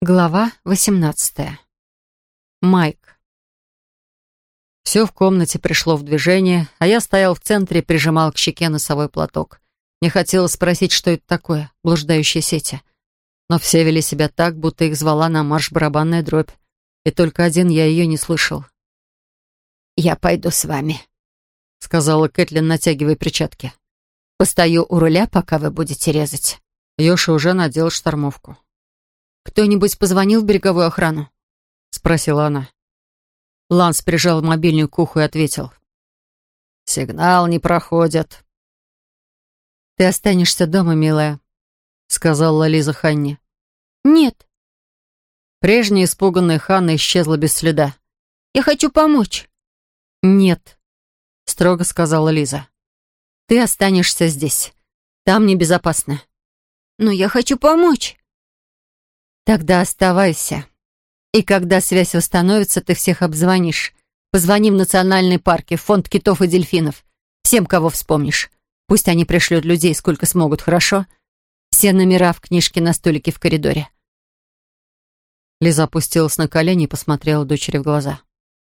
Глава 18. Майк. Все в комнате пришло в движение, а я стоял в центре и прижимал к щеке носовой платок. Мне хотелось спросить, что это такое, блуждающие сети. Но все вели себя так, будто их звала на марш барабанная дробь. И только один я ее не слышал. «Я пойду с вами», — сказала Кэтлин, натягивая перчатки. «Постою у руля, пока вы будете резать». Йоша уже надел штормовку. «Кто-нибудь позвонил в береговую охрану?» — спросила она. Ланс прижал мобильник к уху и ответил. «Сигнал не проходит». «Ты останешься дома, милая», — сказала Лиза Ханни. «Нет». Прежняя испуганная Ханна исчезла без следа. «Я хочу помочь». «Нет», — строго сказала Лиза. «Ты останешься здесь. Там небезопасно». «Но я хочу помочь». Тогда оставайся. И когда связь восстановится, ты всех обзвонишь. Позвони в национальный парк, в фонд китов и дельфинов. Всем, кого вспомнишь. Пусть они пришлют людей, сколько смогут, хорошо? Все номера в книжке на столике в коридоре. Лиза опустилась на колени и посмотрела дочери в глаза.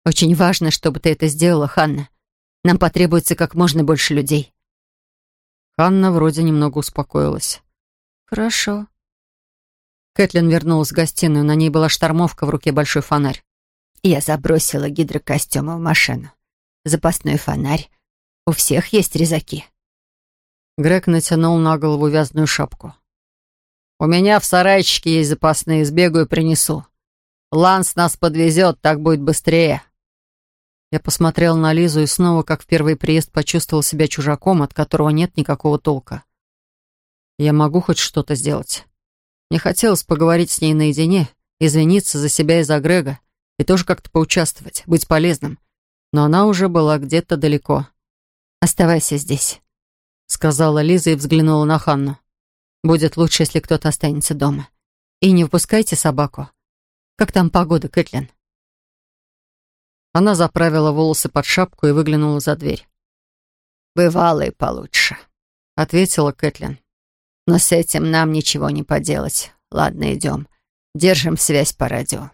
«Очень важно, чтобы ты это сделала, Ханна. Нам потребуется как можно больше людей». Ханна вроде немного успокоилась. «Хорошо», Кэтлин вернулась в гостиную. На ней была штормовка, в руке большой фонарь. Я забросила гидрокостюмы в машину. Запасной фонарь. У всех есть резаки. Грег натянул на голову вязаную шапку. «У меня в сарайчике есть запасные, сбегаю и принесу. Ланс нас подвезет, так будет быстрее». Я посмотрел на Лизу и снова, как в первый приезд, почувствовал себя чужаком, от которого нет никакого толка. «Я могу хоть что-то сделать?» Мне хотелось поговорить с ней наедине, извиниться за себя и за Грега, и тоже как-то поучаствовать, быть полезным. Но она уже была где-то далеко. «Оставайся здесь», — сказала Лиза и взглянула на Ханну. «Будет лучше, если кто-то останется дома. И не выпускайте собаку. Как там погода, Кэтлин?» Она заправила волосы под шапку и выглянула за дверь. «Бывало и получше», — ответила Кэтлин. Но с этим нам ничего не поделать. Ладно, идем. Держим связь по радио.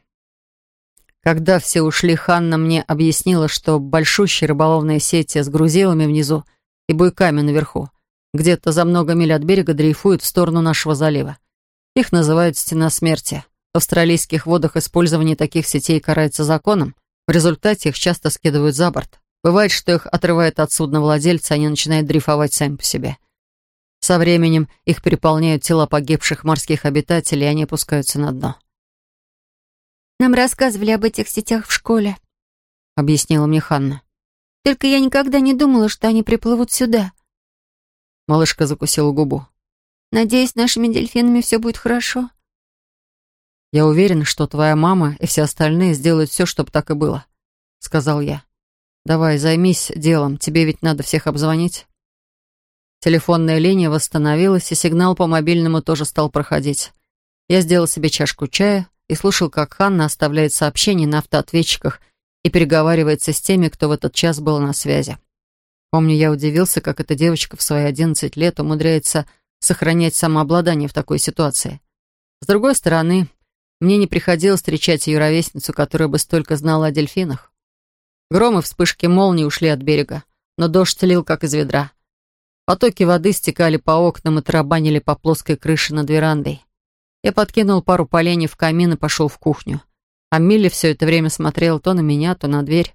Когда все ушли, Ханна мне объяснила, что большущие рыболовные сети с грузилами внизу и буйками наверху где-то за много миль от берега дрейфуют в сторону нашего залива. Их называют «стена смерти». В австралийских водах использование таких сетей карается законом. В результате их часто скидывают за борт. Бывает, что их отрывает от судна владельца, они начинают дрейфовать сами по себе. Со временем их переполняют тела погибших морских обитателей, и они опускаются на дно. «Нам рассказывали об этих сетях в школе», — объяснила мне Ханна. «Только я никогда не думала, что они приплывут сюда». Малышка закусила губу. «Надеюсь, нашими дельфинами все будет хорошо». «Я уверен, что твоя мама и все остальные сделают все, чтобы так и было», — сказал я. «Давай, займись делом, тебе ведь надо всех обзвонить». Телефонная линия восстановилась, и сигнал по мобильному тоже стал проходить. Я сделал себе чашку чая и слушал, как Ханна оставляет сообщения на автоответчиках и переговаривается с теми, кто в этот час был на связи. Помню, я удивился, как эта девочка в свои 11 лет умудряется сохранять самообладание в такой ситуации. С другой стороны, мне не приходилось встречать ее ровесницу, которая бы столько знала о дельфинах. Громы вспышки молнии ушли от берега, но дождь лил, как из ведра. Потоки воды стекали по окнам и тарабанили по плоской крыше над верандой. Я подкинул пару поленьев в камин и пошел в кухню. А Милли все это время смотрела то на меня, то на дверь.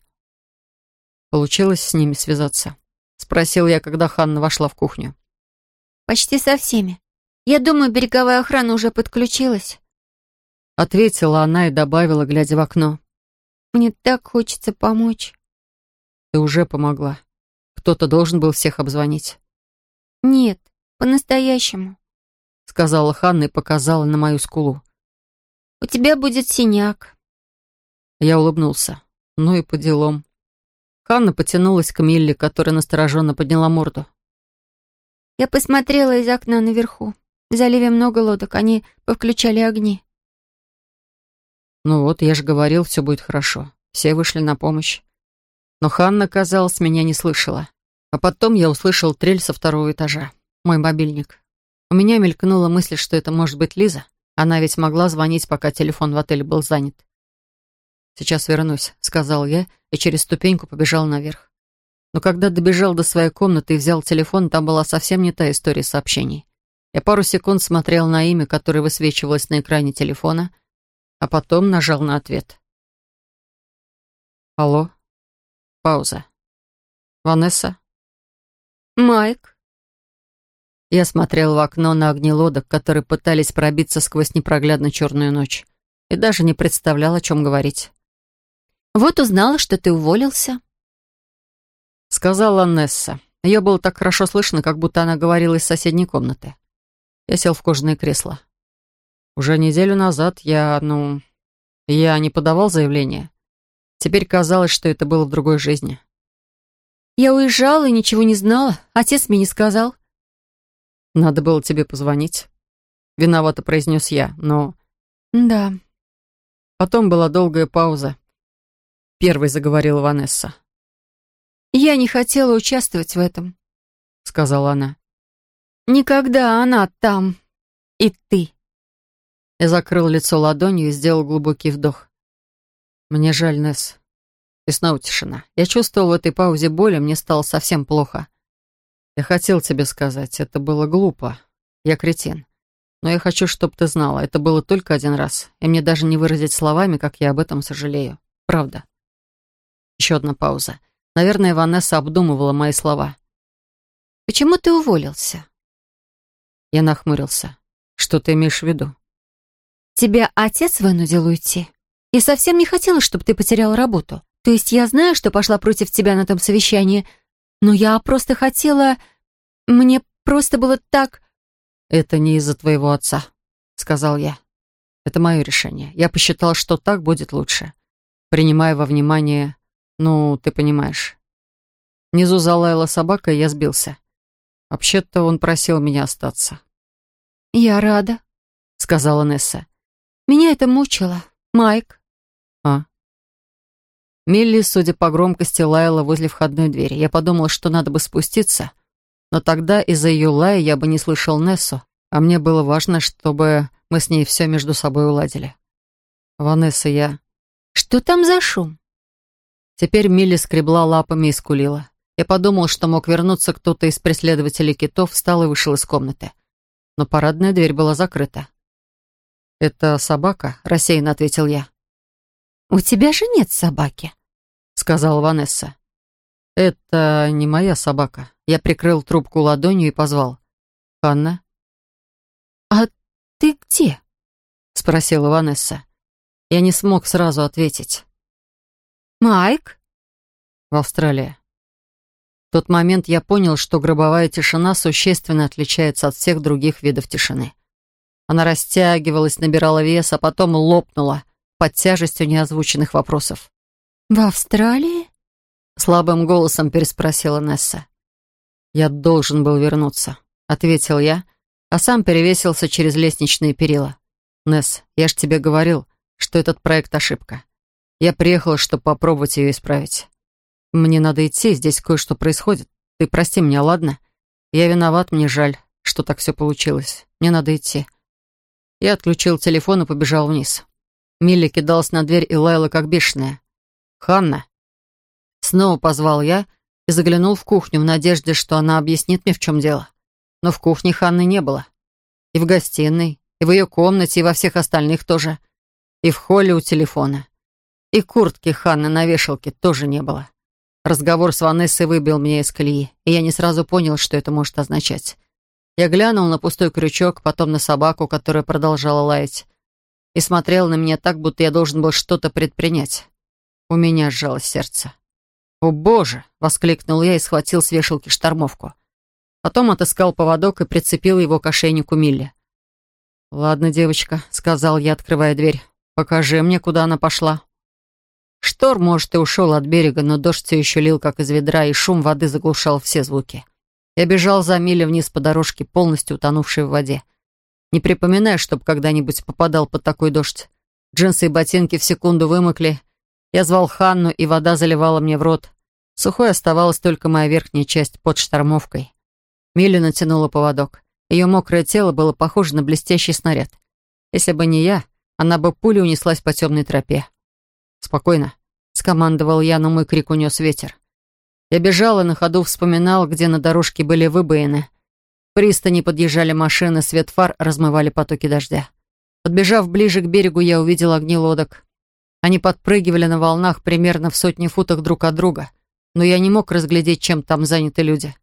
Получилось с ними связаться? Спросил я, когда Ханна вошла в кухню. «Почти со всеми. Я думаю, береговая охрана уже подключилась». Ответила она и добавила, глядя в окно. «Мне так хочется помочь». «Ты уже помогла. Кто-то должен был всех обзвонить». «Нет, по-настоящему», — сказала Ханна и показала на мою скулу. «У тебя будет синяк». Я улыбнулся. Ну и по делам. Ханна потянулась к Милле, которая настороженно подняла морду. «Я посмотрела из окна наверху. В заливе много лодок, они повключали огни». «Ну вот, я же говорил, все будет хорошо. Все вышли на помощь». Но Ханна, казалось, меня не слышала. А потом я услышал трель со второго этажа. Мой мобильник. У меня мелькнула мысль, что это может быть Лиза. Она ведь могла звонить, пока телефон в отеле был занят. «Сейчас вернусь», — сказал я, и через ступеньку побежал наверх. Но когда добежал до своей комнаты и взял телефон, там была совсем не та история сообщений. Я пару секунд смотрел на имя, которое высвечивалось на экране телефона, а потом нажал на ответ. «Алло?» Пауза. «Ванесса?» «Майк?» Я смотрел в окно на огни лодок, которые пытались пробиться сквозь непроглядно черную ночь, и даже не представлял, о чем говорить. «Вот узнала, что ты уволился», — сказала Несса. Ее было так хорошо слышно, как будто она говорила из соседней комнаты. Я сел в кожаное кресло. Уже неделю назад я, ну... Я не подавал заявление. Теперь казалось, что это было в другой жизни. Я уезжала и ничего не знала. Отец мне не сказал. Надо было тебе позвонить. Виновато произнес я, но... Да. Потом была долгая пауза. Первой заговорила Ванесса. «Я не хотела участвовать в этом», — сказала она. «Никогда она там. И ты». Я закрыл лицо ладонью и сделал глубокий вдох. «Мне жаль, Несс». И снова тишина. Я чувствовал в этой паузе боль, и мне стало совсем плохо. Я хотел тебе сказать, это было глупо. Я кретин. Но я хочу, чтобы ты знала, это было только один раз, и мне даже не выразить словами, как я об этом сожалею. Правда. Еще одна пауза. Наверное, Ванесса обдумывала мои слова. «Почему ты уволился?» Я нахмурился. «Что ты имеешь в виду?» «Тебя отец вынудил уйти. Я совсем не хотела, чтобы ты потерял работу. То есть я знаю, что пошла против тебя на том совещании, но я просто хотела... Мне просто было так...» «Это не из-за твоего отца», — сказал я. «Это мое решение. Я посчитал, что так будет лучше. Принимая во внимание ну, ты понимаешь. Внизу залаяла собака, и я сбился. Вообще-то он просил меня остаться. «Я рада», — сказала Несса. «Меня это мучило. Майк». Милли, судя по громкости, лаяла возле входной двери. Я подумал, что надо бы спуститься, но тогда из-за ее лая я бы не слышал Нессу, а мне было важно, чтобы мы с ней все между собой уладили. «Ванесса, я...» «Что там за шум?» Теперь Милли скребла лапами и скулила. Я подумал, что мог вернуться кто-то из преследователей китов, встал и вышел из комнаты. Но парадная дверь была закрыта. «Это собака?» — рассеянно ответил я. «У тебя же нет собаки», — сказала Ванесса. «Это не моя собака». Я прикрыл трубку ладонью и позвал. «Ханна?» «А ты где?» — спросила Ванесса. Я не смог сразу ответить. «Майк?» «В Австралии». В тот момент я понял, что гробовая тишина существенно отличается от всех других видов тишины. Она растягивалась, набирала вес, а потом лопнула под тяжестью неозвученных вопросов. «В Австралии?» Слабым голосом переспросила Несса. «Я должен был вернуться», — ответил я, а сам перевесился через лестничные перила. «Несс, я ж тебе говорил, что этот проект — ошибка. Я приехала, чтобы попробовать ее исправить. Мне надо идти, здесь кое-что происходит. Ты прости меня, ладно? Я виноват, мне жаль, что так все получилось. Мне надо идти. Я отключил телефон и побежал вниз. Милли кидалась на дверь и лаяла, как бешеная. «Ханна!» Снова позвал я и заглянул в кухню в надежде, что она объяснит мне, в чем дело. Но в кухне Ханны не было. И в гостиной, и в ее комнате, и во всех остальных тоже. И в холле у телефона. И куртки Ханны на вешалке тоже не было. Разговор с Ванессой выбил меня из колеи, и я не сразу понял, что это может означать. Я глянул на пустой крючок, потом на собаку, которая продолжала лаять, и смотрел на меня так, будто я должен был что-то предпринять. У меня сжалось сердце. «О, Боже!» — воскликнул я и схватил с вешалки штормовку. Потом отыскал поводок и прицепил его к ошейнику Милли. «Ладно, девочка», — сказал я, открывая дверь. «Покажи мне, куда она пошла». Шторм, может, и ушел от берега, но дождь все еще лил, как из ведра, и шум воды заглушал все звуки. Я бежал за милю вниз по дорожке, полностью утонувшей в воде. Не припоминаю, чтобы когда-нибудь попадал под такой дождь. Джинсы и ботинки в секунду вымокли. Я звал Ханну, и вода заливала мне в рот. Сухой оставалась только моя верхняя часть под штормовкой. Милли натянула поводок. Ее мокрое тело было похоже на блестящий снаряд. Если бы не я, она бы пулей унеслась по темной тропе. «Спокойно», — скомандовал я, но мой крик унес ветер. Я бежал и на ходу вспоминал, где на дорожке были выбоины. Пристани подъезжали машины, свет фар размывали потоки дождя. Подбежав ближе к берегу, я увидел огни лодок. Они подпрыгивали на волнах примерно в сотни футах друг от друга, но я не мог разглядеть, чем там заняты люди.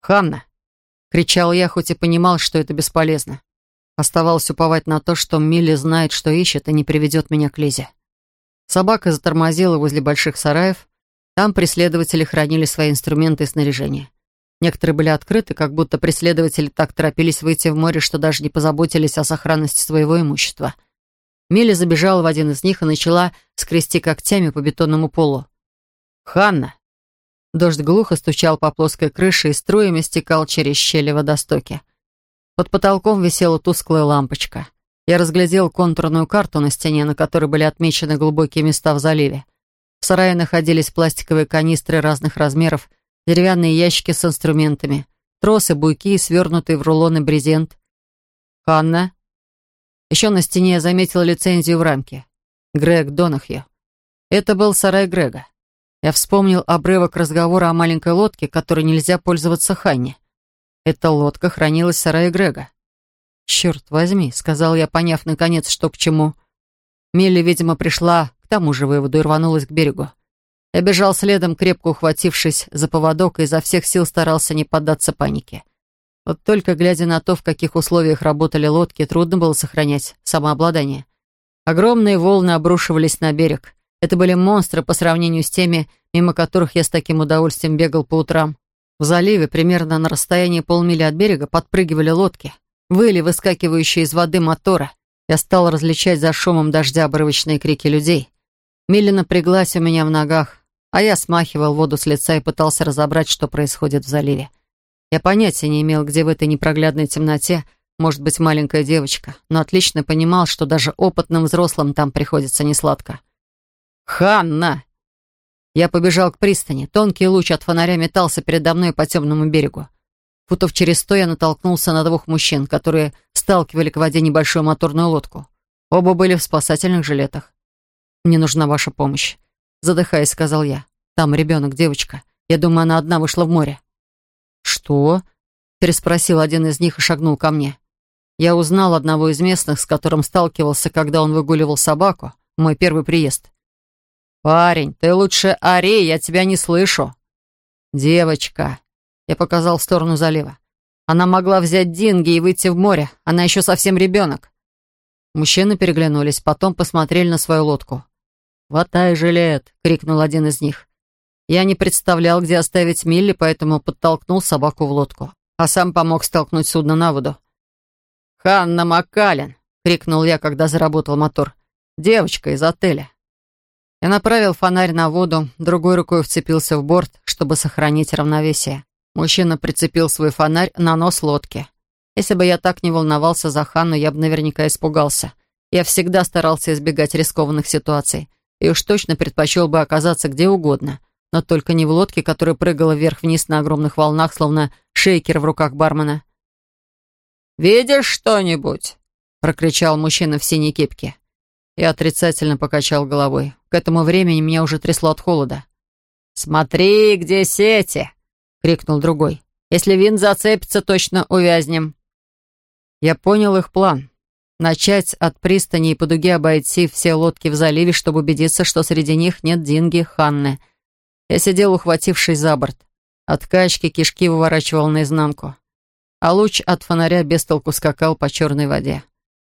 «Ханна!» — кричал я, хоть и понимал, что это бесполезно. Оставалось уповать на то, что Милли знает, что ищет, и не приведет меня к Лизе. Собака затормозила возле больших сараев. Там преследователи хранили свои инструменты и снаряжение. Некоторые были открыты, как будто преследователи так торопились выйти в море, что даже не позаботились о сохранности своего имущества. Милли забежала в один из них и начала скрести когтями по бетонному полу. «Ханна!» Дождь глухо стучал по плоской крыше и струями стекал через щели водостоки. Под потолком висела тусклая лампочка. Я разглядел контурную карту на стене, на которой были отмечены глубокие места в заливе. В сарае находились пластиковые канистры разных размеров — деревянные ящики с инструментами, тросы, буйки, свернутые в рулоны брезент. Ханна. Еще на стене я заметила лицензию в рамке. Грег Донахью. Это был сарай Грега. Я вспомнил обрывок разговора о маленькой лодке, которой нельзя пользоваться Ханне. Эта лодка хранилась в сарае Грега. «Черт возьми», — сказал я, поняв наконец, что к чему. Милли, видимо, пришла к тому же выводу и рванулась к берегу. Я бежал следом, крепко ухватившись за поводок, и изо всех сил старался не поддаться панике. Вот только глядя на то, в каких условиях работали лодки, трудно было сохранять самообладание. Огромные волны обрушивались на берег. Это были монстры по сравнению с теми, мимо которых я с таким удовольствием бегал по утрам. В заливе, примерно на расстоянии полмили от берега, подпрыгивали лодки. Выли, выскакивающие из воды мотора. Я стал различать за шумом дождя обрывочные крики людей. Милли напряглась у меня в ногах, а я смахивал воду с лица и пытался разобрать, что происходит в заливе. Я понятия не имел, где в этой непроглядной темноте может быть маленькая девочка, но отлично понимал, что даже опытным взрослым там приходится несладко. «Ханна!» Я побежал к пристани. Тонкий луч от фонаря метался передо мной по темному берегу. Футов через сто я натолкнулся на двух мужчин, которые сталкивали к воде небольшую моторную лодку. Оба были в спасательных жилетах. «Мне нужна ваша помощь. Задыхаясь, сказал я. «Там ребенок, девочка. Я думаю, она одна вышла в море». «Что?» переспросил один из них и шагнул ко мне. Я узнал одного из местных, с которым сталкивался, когда он выгуливал собаку, мой первый приезд. «Парень, ты лучше ори, я тебя не слышу». «Девочка», — я показал в сторону залива. «Она могла взять деньги и выйти в море. Она еще совсем ребенок». Мужчины переглянулись, потом посмотрели на свою лодку. «Хватай жилет!» — крикнул один из них. Я не представлял, где оставить Милли, поэтому подтолкнул собаку в лодку, а сам помог столкнуть судно на воду. «Ханна Маккален!» — крикнул я, когда заработал мотор. «Девочка из отеля!» Я направил фонарь на воду, другой рукой вцепился в борт, чтобы сохранить равновесие. Мужчина прицепил свой фонарь на нос лодки. Если бы я так не волновался за Ханну, я бы наверняка испугался. Я всегда старался избегать рискованных ситуаций и уж точно предпочел бы оказаться где угодно, но только не в лодке, которая прыгала вверх-вниз на огромных волнах, словно шейкер в руках бармена. «Видишь что-нибудь?» — прокричал мужчина в синей кепке. Я отрицательно покачал головой. К этому времени меня уже трясло от холода. «Смотри, где сети!» — крикнул другой. «Если винт зацепится, точно увязнем». Я понял их план. Начать от пристани и по дуге обойти все лодки в заливе, чтобы убедиться, что среди них нет Динги, Ханны. Я сидел, ухватившись за борт. От качки кишки выворачивал наизнанку. А луч от фонаря без толку скакал по черной воде.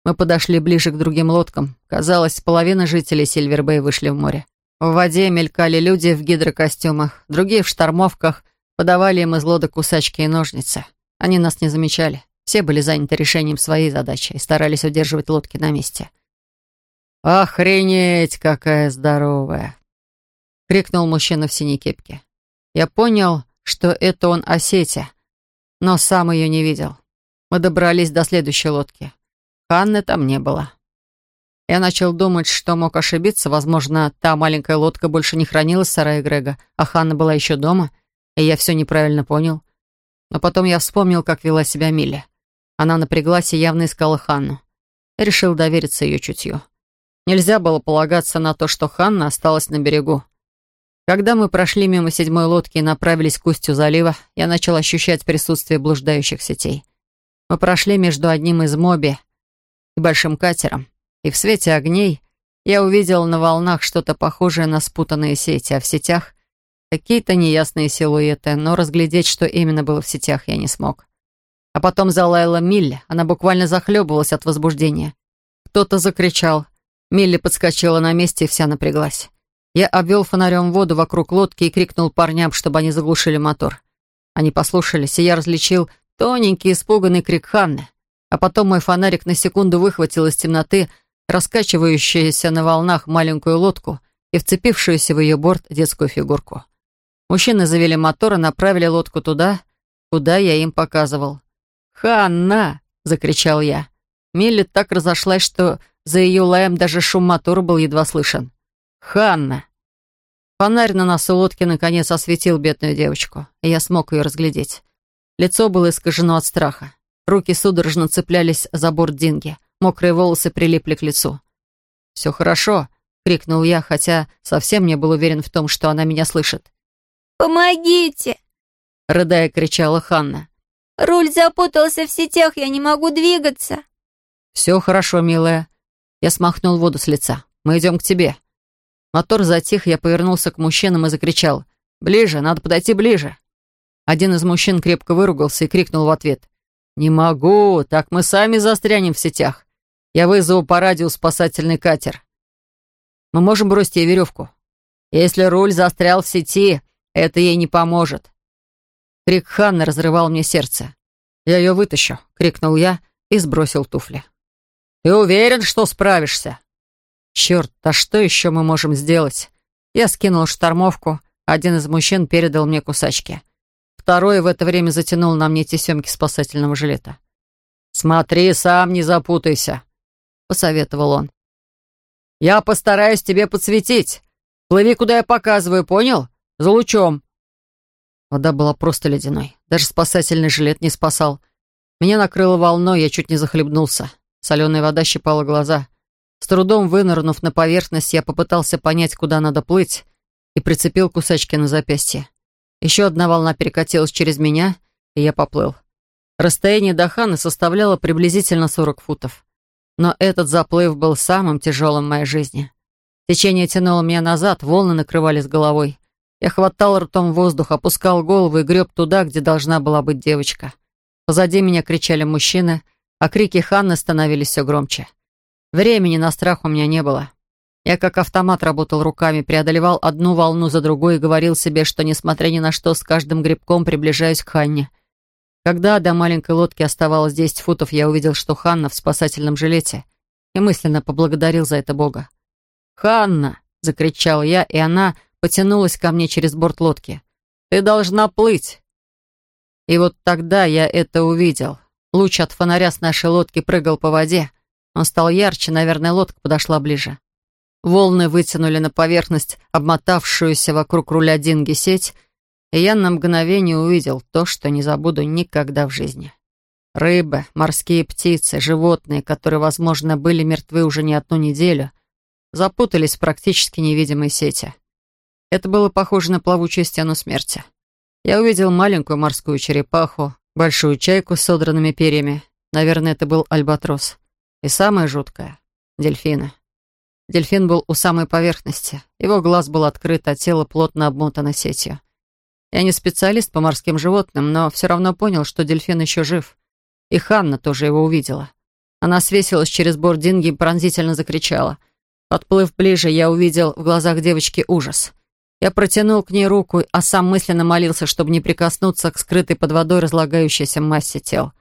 Мы подошли ближе к другим лодкам. Казалось, половина жителей Сильвербэй вышли в море. В воде мелькали люди в гидрокостюмах, другие в штормовках, подавали им из лодок кусачки и ножницы. Они нас не замечали. Все были заняты решением своей задачи и старались удерживать лодки на месте. «Охренеть, какая здоровая!» — крикнул мужчина в синей кепке. Я понял, что это он о сети, но сам ее не видел. Мы добрались до следующей лодки. Ханны там не было. Я начал думать, что мог ошибиться. Возможно, та маленькая лодка больше не хранилась в сарае Грега, а Ханна была еще дома, и я все неправильно понял. Но потом я вспомнил, как вела себя Милля. Она напряглась и явно искала Ханну. решил довериться ее чутью. Нельзя было полагаться на то, что Ханна осталась на берегу. Когда мы прошли мимо седьмой лодки и направились к устью залива, я начал ощущать присутствие блуждающих сетей. Мы прошли между одним из моби и большим катером, и в свете огней я увидел на волнах что-то похожее на спутанные сети, а в сетях какие-то неясные силуэты, но разглядеть, что именно было в сетях, я не смог. А потом залаяла Милли, она буквально захлебывалась от возбуждения. Кто-то закричал. Милли подскочила на месте и вся напряглась. Я обвел фонарем воду вокруг лодки и крикнул парням, чтобы они заглушили мотор. Они послушались, и я различил тоненький испуганный крик Ханны. А потом мой фонарик на секунду выхватил из темноты раскачивающуюся на волнах маленькую лодку и вцепившуюся в ее борт детскую фигурку. Мужчины завели мотор и направили лодку туда, куда я им показывал. «Ханна!» — закричал я. Милли так разошлась, что за ее лаем даже шум мотора был едва слышен. «Ханна!» Фонарь на носу лодки наконец осветил бедную девочку, и я смог ее разглядеть. Лицо было искажено от страха. Руки судорожно цеплялись за борт динги. Мокрые волосы прилипли к лицу. «Все хорошо», — крикнул я, хотя совсем не был уверен в том, что она меня слышит. «Помогите!» — рыдая кричала Ханна. «Руль запутался в сетях, я не могу двигаться». «Все хорошо, милая». Я смахнул воду с лица. «Мы идем к тебе». Мотор затих, я повернулся к мужчинам и закричал. «Ближе, надо подойти ближе». Один из мужчин крепко выругался и крикнул в ответ. «Не могу, так мы сами застрянем в сетях. Я вызову по радио спасательный катер. Мы можем бросить ей веревку. Если руль застрял в сети, это ей не поможет. Крик Ханны разрывал мне сердце. «Я ее вытащу», — крикнул я и сбросил туфли. «Ты уверен, что справишься?» «Черт, а что еще мы можем сделать?» Я скинул штормовку, один из мужчин передал мне кусачки. Второй в это время затянул на мне тесемки спасательного жилета. «Смотри, сам не запутайся», посоветовал он. «Я постараюсь тебе подсветить. Плыви, куда я показываю, понял? За лучом». Вода была просто ледяной. Даже спасательный жилет не спасал. Меня накрыло волной, я чуть не захлебнулся. Соленая вода щипала глаза. С трудом вынырнув на поверхность, я попытался понять, куда надо плыть, и прицепил кусачки на запястье. Еще одна волна перекатилась через меня, и я поплыл. Расстояние до Ханы составляло приблизительно 40 футов. Но этот заплыв был самым тяжелым в моей жизни. Течение тянуло меня назад, волны накрывали с головой. Я хватал ртом воздух, опускал голову и греб туда, где должна была быть девочка. Позади меня кричали мужчины, а крики Ханны становились все громче. Времени на страх у меня не было. Я как автомат работал руками, преодолевал одну волну за другой и говорил себе, что, несмотря ни на что, с каждым грибком приближаюсь к Ханне. Когда до маленькой лодки оставалось 10 футов, я увидел, что Ханна в спасательном жилете, и мысленно поблагодарил за это Бога. «Ханна!» — закричал я, и она потянулась ко мне через борт лодки. «Ты должна плыть!» И вот тогда я это увидел. Луч от фонаря с нашей лодки прыгал по воде. Он стал ярче, наверное, лодка подошла ближе. Волны вытянули на поверхность обмотавшуюся вокруг руля динги сеть, и я на мгновение увидел то, что не забуду никогда в жизни. Рыбы, морские птицы, животные, которые, возможно, были мертвы уже не одну неделю, запутались в практически невидимой сети. Это было похоже на плавучую стену смерти. Я увидел маленькую морскую черепаху, большую чайку с содранными перьями. Наверное, это был альбатрос. И самое жуткое — дельфины. Дельфин был у самой поверхности. Его глаз был открыт, а тело плотно обмотано сетью. Я не специалист по морским животным, но все равно понял, что дельфин еще жив. И Ханна тоже его увидела. Она свесилась через борт Динги и пронзительно закричала. Подплыв ближе, я увидел в глазах девочки ужас. Я протянул к ней руку, а сам мысленно молился, чтобы не прикоснуться к скрытой под водой разлагающейся массе тел.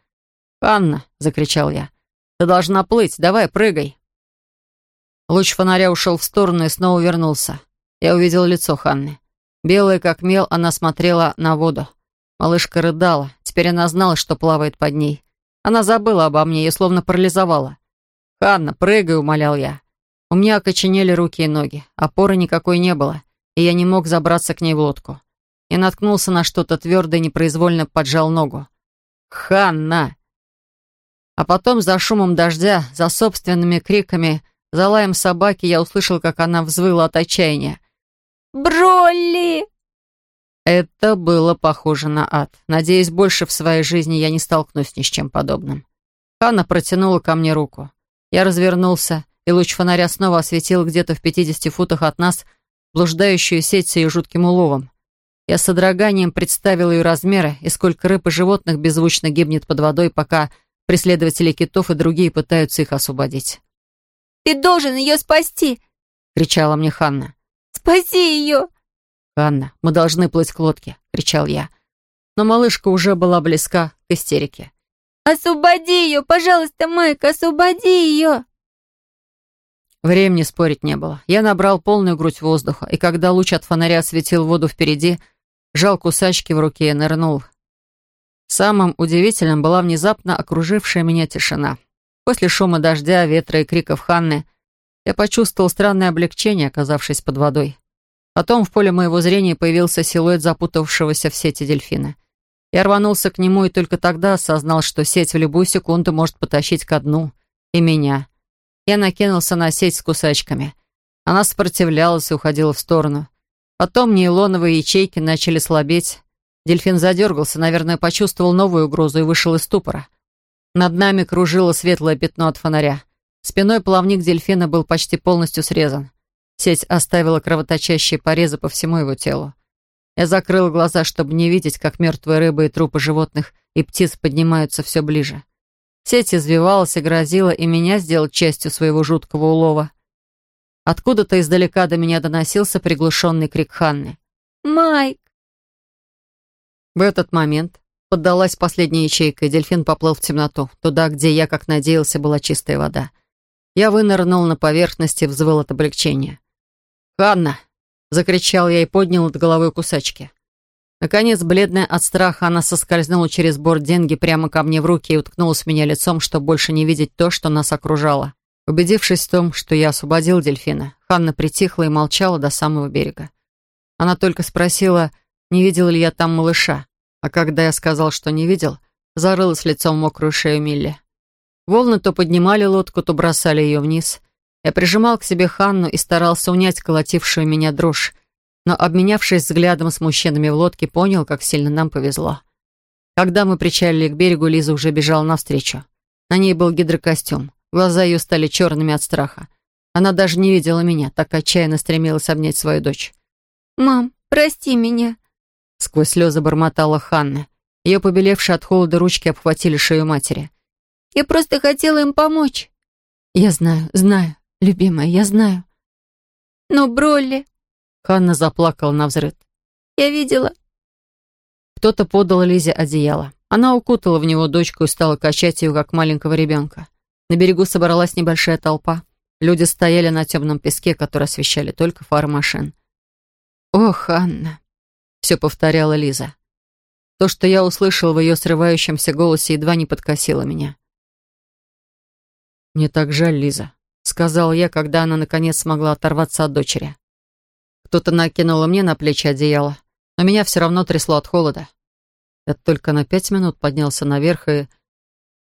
«Ханна!» — закричал я. «Ты должна плыть, давай, прыгай!» Луч фонаря ушел в сторону и снова вернулся. Я увидел лицо Ханны. Белая как мел, она смотрела на воду. Малышка рыдала. Теперь она знала, что плавает под ней. Она забыла обо мне и словно парализовала. «Ханна, прыгай!» — умолял я. У меня окоченели руки и ноги. Опоры никакой не было, и я не мог забраться к ней в лодку. Я наткнулся на что-то твердое и непроизвольно поджал ногу. «Ханна!» А потом за шумом дождя, за собственными криками, за лаем собаки я услышал, как она взвыла от отчаяния. «Бролли!» Это было похоже на ад. Надеюсь, больше в своей жизни я не столкнусь ни с чем подобным. Ханна протянула ко мне руку. Я развернулся, и луч фонаря снова осветил где-то в 50 футах от нас блуждающую сеть с ее жутким уловом. Я с содроганием представил ее размеры и сколько рыб и животных беззвучно гибнет под водой, пока преследователи китов и другие пытаются их освободить. «Ты должен ее спасти!» — кричала мне Ханна. «Спаси ее!» «Ханна, мы должны плыть к лодке!» — кричал я. Но малышка уже была близка к истерике. «Освободи ее! Пожалуйста, Майк, освободи ее!» Времени спорить не было. Я набрал полную грудь воздуха, и когда луч от фонаря осветил воду впереди, жал кусачки в руке и нырнул. Самым удивительным была внезапно окружившая меня тишина. После шума дождя, ветра и криков Ханны я почувствовал странное облегчение, оказавшись под водой. Потом в поле моего зрения появился силуэт запутавшегося в сети дельфина. Я рванулся к нему и только тогда осознал, что сеть в любую секунду может потащить ко дну. И меня. Я накинулся на сеть с кусачками. Она сопротивлялась и уходила в сторону. Потом нейлоновые ячейки начали слабеть. Дельфин задергался, наверное, почувствовал новую угрозу и вышел из ступора. Над нами кружило светлое пятно от фонаря. Спиной плавник дельфина был почти полностью срезан. Сеть оставила кровоточащие порезы по всему его телу. Я закрыл глаза, чтобы не видеть, как мертвые рыбы и трупы животных и птиц поднимаются все ближе. Сеть извивалась и грозила и меня сделать частью своего жуткого улова. Откуда-то издалека до меня доносился приглушенный крик Ханны. «Майк!» В этот момент поддалась последняя ячейка, и дельфин поплыл в темноту, туда, где я, как надеялся, была чистая вода. Я вынырнул на поверхности и взвыл от облегчения. «Ханна!» — закричал я и поднял над головой кусачки. Наконец, бледная от страха, она соскользнула через борт деньги прямо ко мне в руки и уткнулась в меня лицом, чтобы больше не видеть то, что нас окружало. Убедившись в том, что я освободил дельфина, Ханна притихла и молчала до самого берега. Она только спросила, не видел ли я там малыша, а когда я сказал, что не видел, зарылась лицом в мокрую шею Милли. Волны то поднимали лодку, то бросали ее вниз — я прижимал к себе Ханну и старался унять колотившую меня дрожь, но, обменявшись взглядом с мужчинами в лодке, понял, как сильно нам повезло. Когда мы причалили к берегу, Лиза уже бежала навстречу. На ней был гидрокостюм. Глаза ее стали черными от страха. Она даже не видела меня, так отчаянно стремилась обнять свою дочь. «Мам, прости меня», — сквозь слезы бормотала Ханна. Ее побелевшие от холода ручки обхватили шею матери. «Я просто хотела им помочь». «Я знаю, знаю. «Любимая, я знаю». «Но Бролли...» Ханна заплакала на взрыд. «Я видела...» Кто-то подал Лизе одеяло. Она укутала в него дочку и стала качать ее, как маленького ребенка. На берегу собралась небольшая толпа. Люди стояли на темном песке, который освещали только фары машин. «О, Ханна!» — все повторяла Лиза. То, что я услышал в ее срывающемся голосе, едва не подкосило меня. «Мне так жаль, Лиза», сказал я, когда она наконец смогла оторваться от дочери. Кто-то накинул мне на плечи одеяло, но меня все равно трясло от холода. Я только на пять минут поднялся наверх, и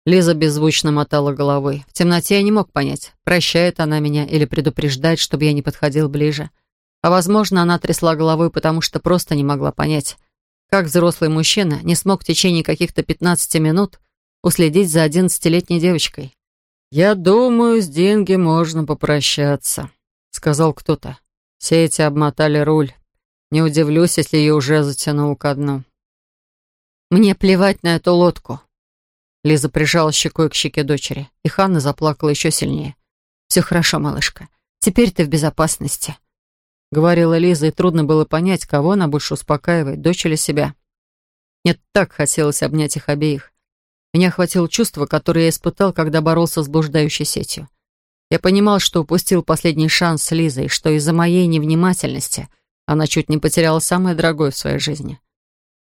Лиза беззвучно мотала головой. В темноте я не мог понять, прощает она меня или предупреждает, чтобы я не подходил ближе. А, возможно, она трясла головой, потому что просто не могла понять, как взрослый мужчина не смог в течение каких-то 15 минут уследить за одиннадцатилетней девочкой. «Я думаю, с деньги можно попрощаться», — сказал кто-то. Все эти обмотали руль. Не удивлюсь, если ее уже затянул ко дну. «Мне плевать на эту лодку». Лиза прижала щекой к щеке дочери, и Ханна заплакала еще сильнее. «Все хорошо, малышка. Теперь ты в безопасности», — говорила Лиза, и трудно было понять, кого она больше успокаивает, дочь или себя. Мне так хотелось обнять их обеих. Меня охватило чувство, которое я испытал, когда боролся с блуждающей сетью. Я понимал, что упустил последний шанс с Лизой, что из-за моей невнимательности она чуть не потеряла самое дорогое в своей жизни.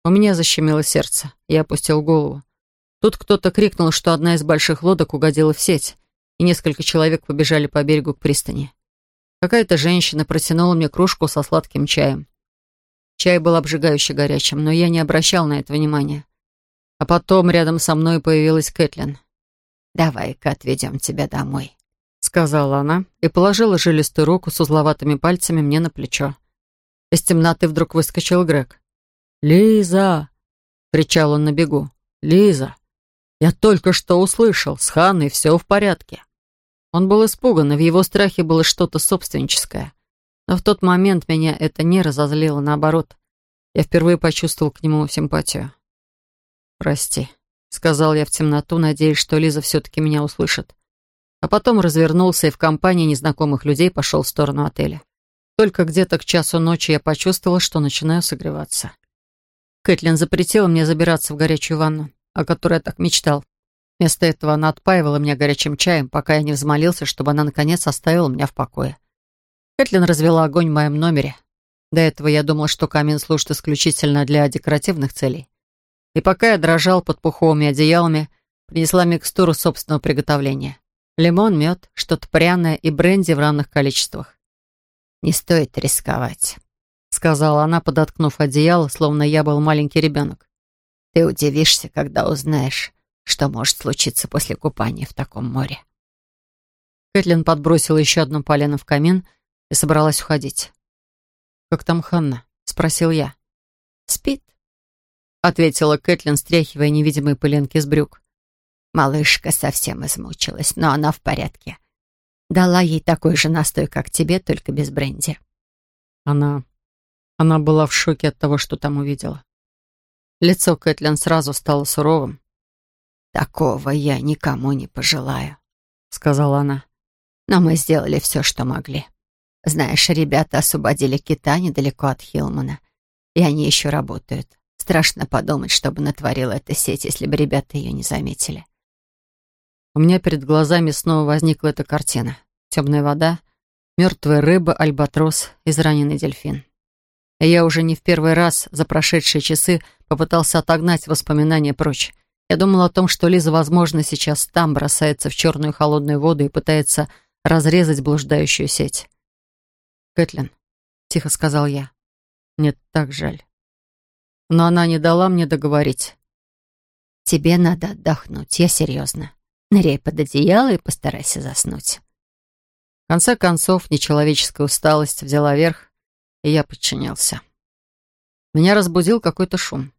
У меня защемило сердце, я опустил голову. Тут кто-то крикнул, что одна из больших лодок угодила в сеть, и несколько человек побежали по берегу к пристани. Какая-то женщина протянула мне кружку со сладким чаем. Чай был обжигающе горячим, но я не обращал на это внимания. А потом рядом со мной появилась Кэтлин. давай-ка отведем тебя домой», — сказала она и положила жилистую руку с узловатыми пальцами мне на плечо. Из темноты вдруг выскочил Грег. «Лиза!» — кричал он на бегу. «Лиза! Я только что услышал, с Ханной все в порядке». Он был испуган, и в его страхе было что-то собственническое. Но в тот момент меня это не разозлило, наоборот. Я впервые почувствовал к нему симпатию. «Прости», — сказал я в темноту, надеясь, что Лиза все-таки меня услышит. А потом развернулся и в компании незнакомых людей пошел в сторону отеля. Только где-то к часу ночи я почувствовала, что начинаю согреваться. Кэтлин запретила мне забираться в горячую ванну, о которой я так мечтал. Вместо этого она отпаивала меня горячим чаем, пока я не взмолился, чтобы она, наконец, оставила меня в покое. Кэтлин развела огонь в моем номере. До этого я думал, что камин служит исключительно для декоративных целей. И пока я дрожал под пуховыми одеялами, принесла микстуру собственного приготовления. Лимон, мед, что-то пряное и бренди в равных количествах. «Не стоит рисковать», — сказала она, подоткнув одеяло, словно я был маленький ребенок. «Ты удивишься, когда узнаешь, что может случиться после купания в таком море». Кэтлин подбросила еще одну полено в камин и собралась уходить. «Как там Ханна?» — спросил я. «Спит», — ответила Кэтлин, стряхивая невидимые пыленки с брюк. «Малышка совсем измучилась, но она в порядке. Дала ей такой же настой, как тебе, только без бренди». Она... Она была в шоке от того, что там увидела. Лицо Кэтлин сразу стало суровым. «Такого я никому не пожелаю», — сказала она. «Но мы сделали все, что могли. Знаешь, ребята освободили кита недалеко от Хилмана, и они еще работают. Страшно подумать, что бы натворила эта сеть, если бы ребята ее не заметили. У меня перед глазами снова возникла эта картина. Темная вода, мертвая рыба, альбатрос, израненный дельфин. И я уже не в первый раз за прошедшие часы попытался отогнать воспоминания прочь. Я думал о том, что Лиза, возможно, сейчас там бросается в черную холодную воду и пытается разрезать блуждающую сеть. «Кэтлин», — тихо сказал я, — «мне так жаль» но она не дала мне договорить. «Тебе надо отдохнуть, я серьезно. Ныряй под одеяло и постарайся заснуть». В конце концов, нечеловеческая усталость взяла верх, и я подчинился. Меня разбудил какой-то шум.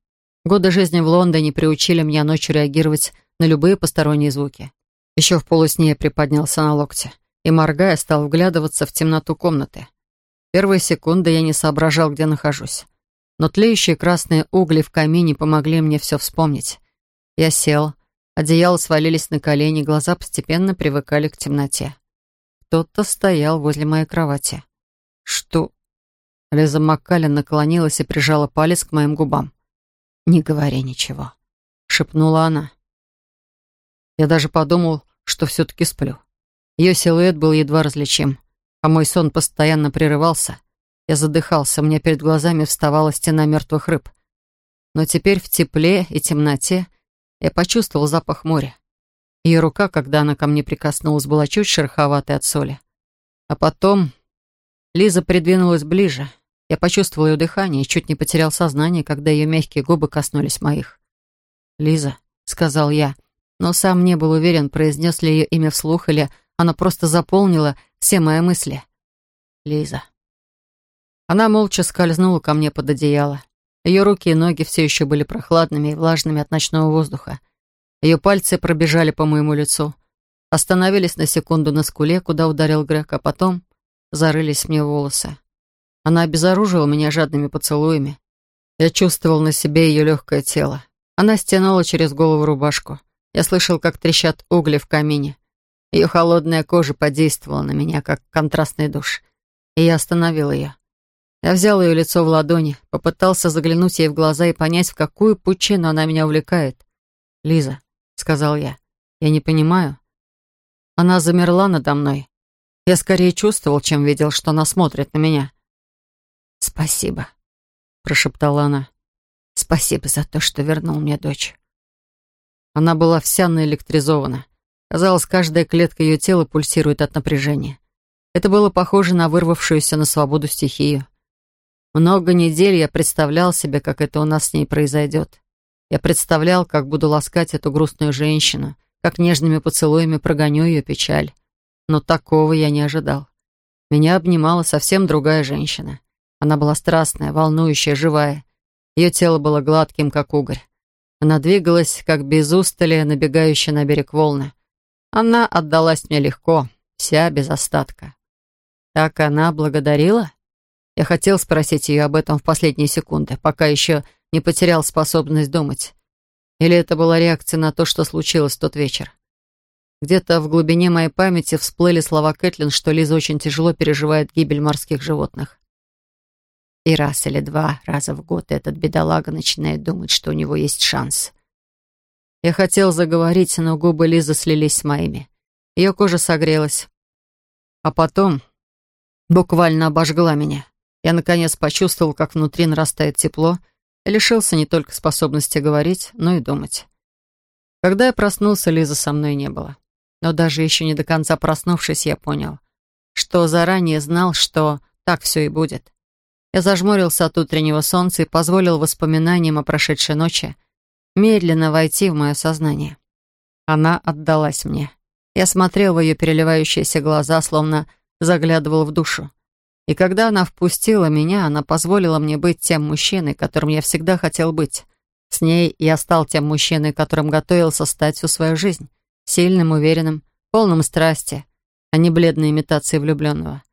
Годы жизни в Лондоне приучили меня ночью реагировать на любые посторонние звуки. Еще в полусне я приподнялся на локте и, моргая, стал вглядываться в темноту комнаты. Первые секунды я не соображал, где нахожусь но тлеющие красные угли в камине помогли мне все вспомнить. Я сел, одеяла свалились на колени, глаза постепенно привыкали к темноте. Кто-то стоял возле моей кровати. «Что?» Лиза Маккалин наклонилась и прижала палец к моим губам. «Не говори ничего», — шепнула она. Я даже подумал, что все-таки сплю. Ее силуэт был едва различим, а мой сон постоянно прерывался — я задыхался, мне перед глазами вставала стена мертвых рыб. Но теперь в тепле и темноте я почувствовал запах моря. Ее рука, когда она ко мне прикоснулась, была чуть шероховатой от соли. А потом Лиза придвинулась ближе. Я почувствовал ее дыхание и чуть не потерял сознание, когда ее мягкие губы коснулись моих. «Лиза», — сказал я, но сам не был уверен, произнес ли ее имя вслух или она просто заполнила все мои мысли. «Лиза». Она молча скользнула ко мне под одеяло. Ее руки и ноги все еще были прохладными и влажными от ночного воздуха. Ее пальцы пробежали по моему лицу, остановились на секунду на скуле, куда ударил Грег, а потом зарылись мне волосы. Она обезоружила меня жадными поцелуями. Я чувствовал на себе ее легкое тело. Она стянула через голову рубашку. Я слышал, как трещат угли в камине. Ее холодная кожа подействовала на меня, как контрастный душ. И я остановил ее. Я взял ее лицо в ладони, попытался заглянуть ей в глаза и понять, в какую пучину она меня увлекает. «Лиза», — сказал я, — «я не понимаю». Она замерла надо мной. Я скорее чувствовал, чем видел, что она смотрит на меня. «Спасибо», — прошептала она. «Спасибо за то, что вернул мне дочь». Она была вся наэлектризована. Казалось, каждая клетка ее тела пульсирует от напряжения. Это было похоже на вырвавшуюся на свободу стихию. Много недель я представлял себе, как это у нас с ней произойдет. Я представлял, как буду ласкать эту грустную женщину, как нежными поцелуями прогоню ее печаль. Но такого я не ожидал. Меня обнимала совсем другая женщина. Она была страстная, волнующая, живая. Ее тело было гладким, как угорь. Она двигалась, как без устали, набегающая на берег волны. Она отдалась мне легко, вся без остатка. Так она благодарила? Я хотел спросить ее об этом в последние секунды, пока еще не потерял способность думать. Или это была реакция на то, что случилось в тот вечер? Где-то в глубине моей памяти всплыли слова Кэтлин, что Лиза очень тяжело переживает гибель морских животных. И раз или два раза в год этот бедолага начинает думать, что у него есть шанс. Я хотел заговорить, но губы Лизы слились с моими. Ее кожа согрелась. А потом буквально обожгла меня. Я, наконец, почувствовал, как внутри нарастает тепло, и лишился не только способности говорить, но и думать. Когда я проснулся, Лизы со мной не было. Но даже еще не до конца проснувшись, я понял, что заранее знал, что так все и будет. Я зажмурился от утреннего солнца и позволил воспоминаниям о прошедшей ночи медленно войти в мое сознание. Она отдалась мне. Я смотрел в ее переливающиеся глаза, словно заглядывал в душу. И когда она впустила меня, она позволила мне быть тем мужчиной, которым я всегда хотел быть. С ней я стал тем мужчиной, которым готовился стать всю свою жизнь. Сильным, уверенным, полным страсти, а не бледной имитацией влюбленного.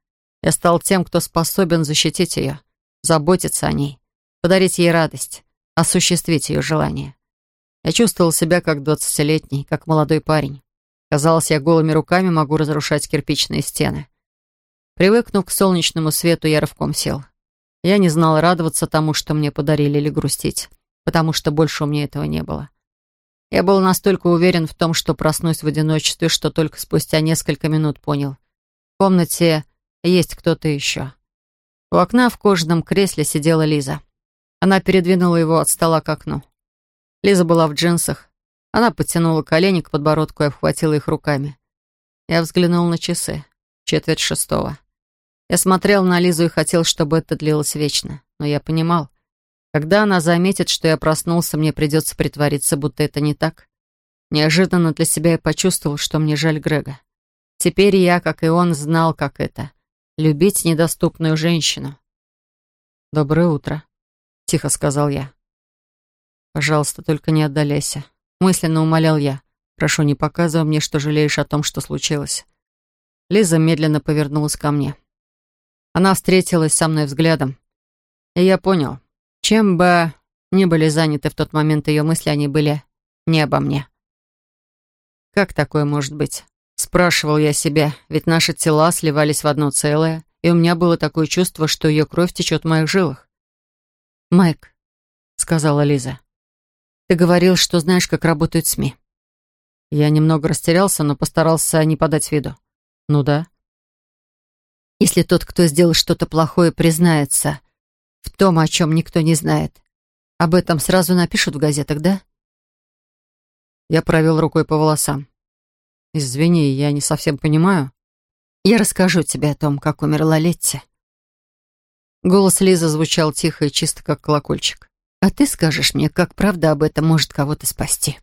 Я стал тем, кто способен защитить ее, заботиться о ней, подарить ей радость, осуществить ее желание. Я чувствовал себя как двадцатилетний, как молодой парень. Казалось, я голыми руками могу разрушать кирпичные стены. Привыкнув к солнечному свету, я рывком сел. Я не знал, радоваться тому, что мне подарили, или грустить, потому что больше у меня этого не было. Я был настолько уверен в том, что проснусь в одиночестве, что только спустя несколько минут понял. В комнате есть кто-то еще. У окна в кожаном кресле сидела Лиза. Она передвинула его от стола к окну. Лиза была в джинсах. Она подтянула колени к подбородку и обхватила их руками. Я взглянул на часы. Четверть шестого. Я смотрел на Лизу и хотел, чтобы это длилось вечно. Но я понимал, когда она заметит, что я проснулся, мне придется притвориться, будто это не так. Неожиданно для себя я почувствовал, что мне жаль Грега. Теперь я, как и он, знал, как это любить недоступную женщину. «Доброе утро», — тихо сказал я. «Пожалуйста, только не отдаляйся», — мысленно умолял я. «Прошу, не показывай мне, что жалеешь о том, что случилось». Лиза медленно повернулась ко мне. Она встретилась со мной взглядом, и я понял, чем бы ни были заняты в тот момент ее мысли, они были не обо мне. Как такое может быть? Спрашивал я себя, ведь наши тела сливались в одно целое, и у меня было такое чувство, что ее кровь течет в моих жилах. «Майк», — сказала Лиза, — «ты говорил, что знаешь, как работают СМИ». Я немного растерялся, но постарался не подать виду. «Ну да». «Если тот, кто сделал что-то плохое, признается в том, о чем никто не знает, об этом сразу напишут в газетах, да?» Я провел рукой по волосам. «Извини, я не совсем понимаю». «Я расскажу тебе о том, как умерла Летти». Голос Лизы звучал тихо и чисто, как колокольчик. «А ты скажешь мне, как правда об этом может кого-то спасти».